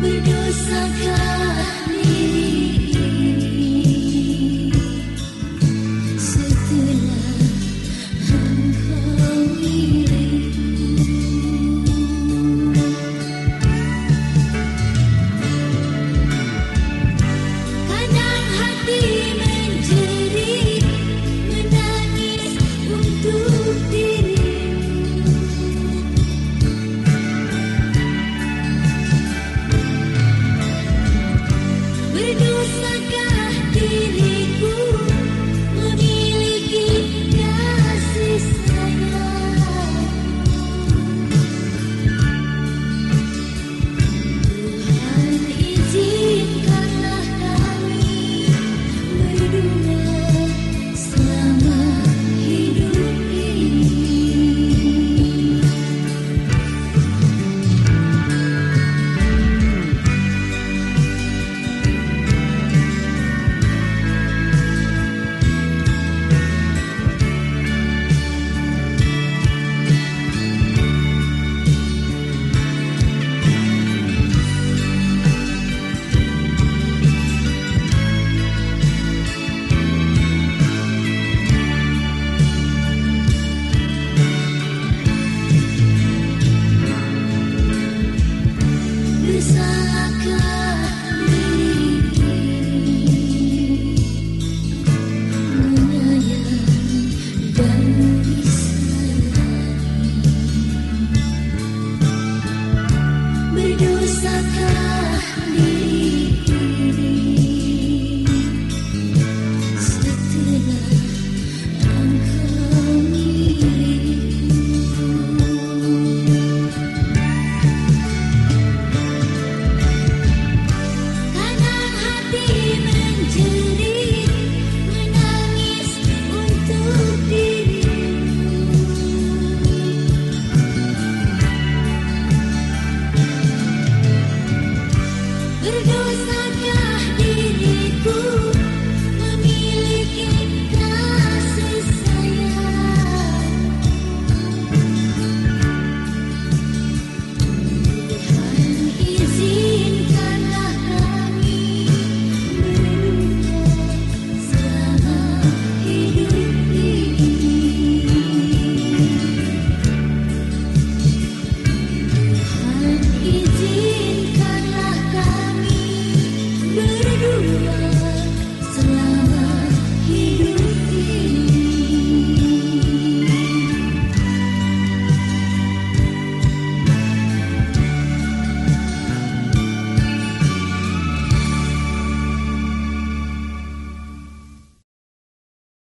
berdosa kau do so Berdosakah